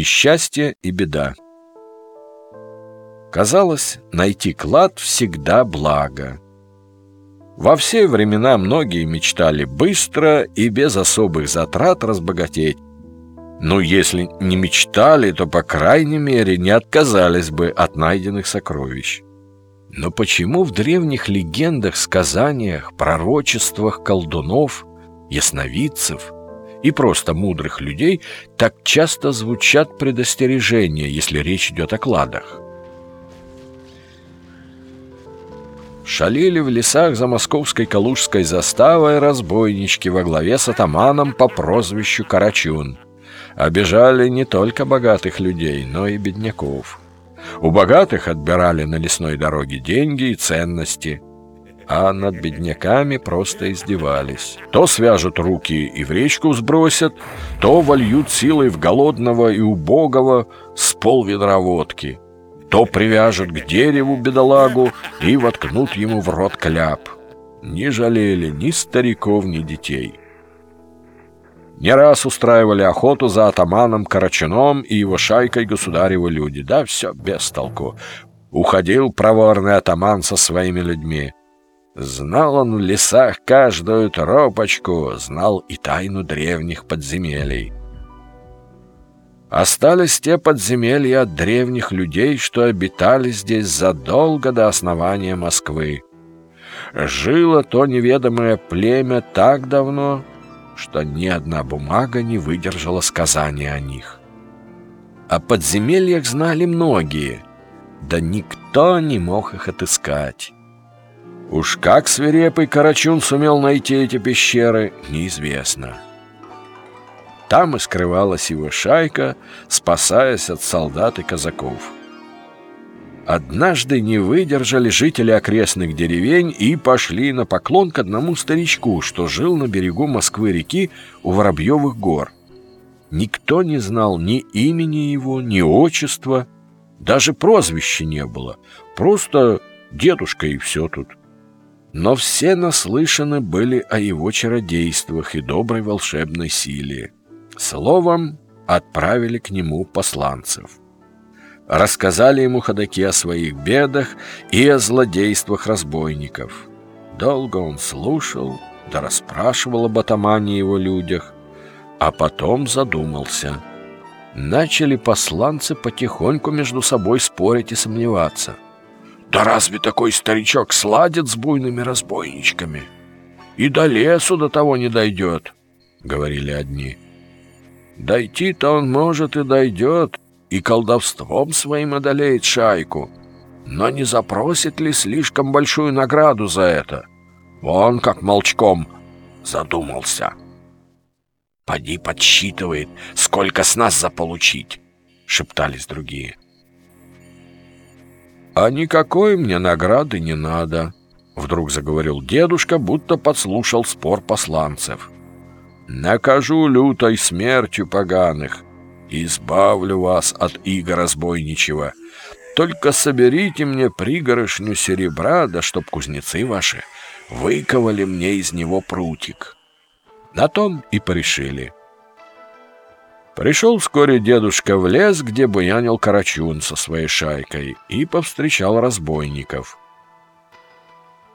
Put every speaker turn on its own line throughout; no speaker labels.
И счастье, и беда. Казалось, найти клад всегда благо. Во все времена многие мечтали быстро и без особых затрат разбогатеть. Но если не мечтали, то, по крайней мере, не отказались бы от найденных сокровищ. Но почему в древних легендах, сказаниях, пророчествах колдунов, ясновидцев и просто мудрых людей так часто звучат предостережения, если речь идет о кладах? Шалили в лесах за московской калужской заставой разбойнички во главе с атаманом по прозвищу Карачун. Обижали не только богатых людей, но и бедняков. У богатых отбирали на лесной дороге деньги и ценности, а над бедняками просто издевались. То свяжут руки и в речку сбросят, то вольют силой в голодного и убогого с полведра водки – то привяжут к дереву бедолагу и воткнут ему в рот кляп. Не жалели ни стариков, ни детей. Не раз устраивали охоту за атаманом Карачуном и его шайкой государевы люди. Да все без толку. Уходил проворный атаман со своими людьми. Знал он в лесах каждую тропочку, знал и тайну древних подземелий. Остались те подземелья от древних людей, что обитали здесь задолго до основания Москвы. Жило то неведомое племя так давно, что ни одна бумага не выдержала сказания о них. О подземельях знали многие, да никто не мог их отыскать. Уж как свирепый Карачун сумел найти эти пещеры, неизвестно. Там и скрывалась его шайка, спасаясь от солдат и казаков. Однажды не выдержали жители окрестных деревень и пошли на поклон к одному старичку, что жил на берегу Москвы-реки у Воробьевых гор. Никто не знал ни имени его, ни отчества, даже прозвища не было, просто дедушка и все тут. Но все наслышаны были о его чародействах и доброй волшебной силе. Словом, отправили к нему посланцев. Рассказали ему ходаки о своих бедах и о злодействах разбойников. Долго он слушал, да расспрашивал об атамане его людях, а потом задумался. Начали посланцы потихоньку между собой спорить и сомневаться. «Да разве такой старичок сладит с буйными разбойничками? И до лесу до того не дойдет», — говорили одни. Дойти-то он, может, и дойдет, и колдовством своим одолеет шайку. Но не запросит ли слишком большую награду за это? Он, как молчком, задумался. «Поди подсчитывает, сколько с нас заполучить», — шептались другие. «А никакой мне награды не надо», — вдруг заговорил дедушка, будто подслушал спор посланцев. Накажу лютой смертью поганых, избавлю вас от иго разбойничего. Только соберите мне пригорошню серебра, да чтоб кузнецы ваши выковали мне из него прутик. На том и порешили. Пришел вскоре дедушка в лес, где буянил Карачун со своей шайкой, и повстречал разбойников.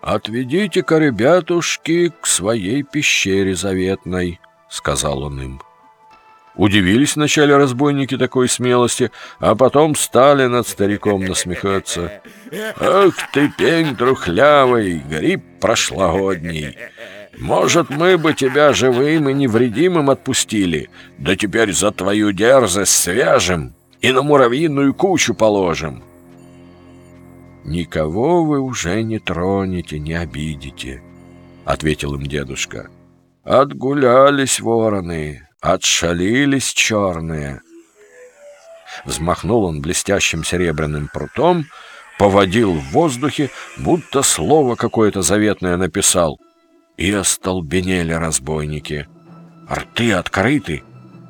«Отведите-ка, ребятушки, к своей пещере заветной», — сказал он им. Удивились вначале разбойники такой смелости, а потом стали над стариком насмехаться. «Ах ты, пень трухлявый, гриб прошлогодний! Может, мы бы тебя живым и невредимым отпустили, да теперь за твою дерзость свяжем и на муравьиную кучу положим!» «Никого вы уже не тронете, не обидите», — ответил им дедушка. Отгулялись вороны, отшалились черные. Взмахнул он блестящим серебряным прутом, поводил в воздухе, будто слово какое-то заветное написал. И остолбенели разбойники. Рты открыты,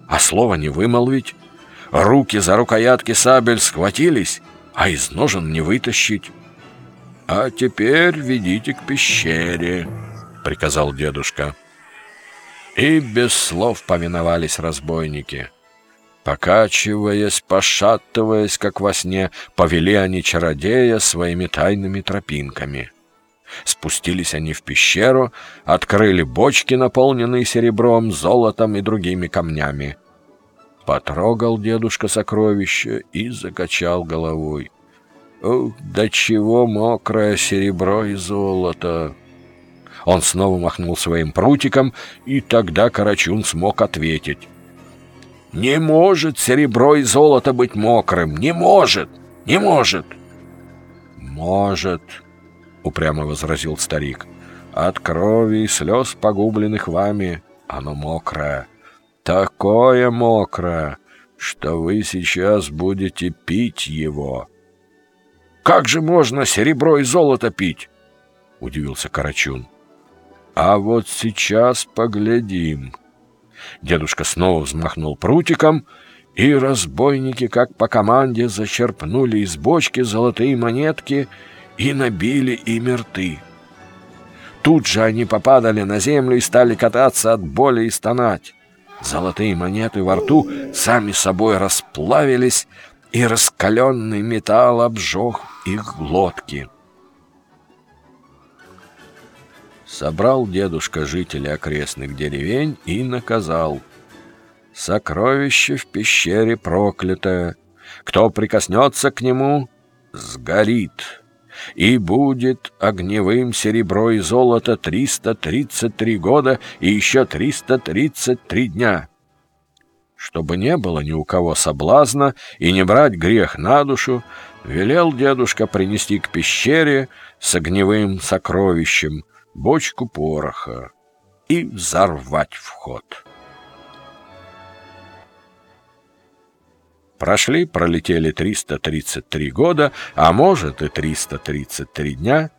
а слова не вымолвить. Руки за рукоятки сабель схватились, а из ножен не вытащить. «А теперь ведите к пещере», — приказал дедушка. И без слов повиновались разбойники. Покачиваясь, пошатываясь, как во сне, повели они чародея своими тайными тропинками. Спустились они в пещеру, открыли бочки, наполненные серебром, золотом и другими камнями. Потрогал дедушка сокровища и закачал головой. Ох, до чего мокрое серебро и золото! Он снова махнул своим прутиком, и тогда Карачун смог ответить. Не может серебро и золото быть мокрым. Не может! Не может! Может, упрямо возразил старик. От крови и слез, погубленных вами, оно мокрое. Такое мокрое, что вы сейчас будете пить его. Как же можно серебро и золото пить? Удивился Карачун. А вот сейчас поглядим. Дедушка снова взмахнул прутиком, и разбойники, как по команде, зачерпнули из бочки золотые монетки и набили ими рты. Тут же они попадали на землю и стали кататься от боли и стонать. Золотые монеты во рту сами собой расплавились, и раскаленный металл обжег их глотки. Собрал дедушка жителей окрестных деревень и наказал. Сокровище в пещере проклятое. Кто прикоснется к нему, сгорит. И будет огневым серебро и золото 333 года и еще 333 дня. Чтобы не было ни у кого соблазна и не брать грех на душу, велел дедушка принести к пещере с огневым сокровищем — бочку пороха и взорвать вход. Прошли, пролетели 333 года, а может и 333 дня,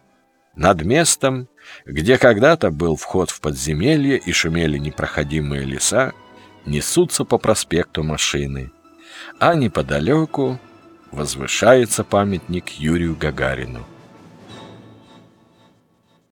над местом, где когда-то был вход в подземелье и шумели непроходимые леса, несутся по проспекту машины, а неподалеку возвышается памятник Юрию Гагарину.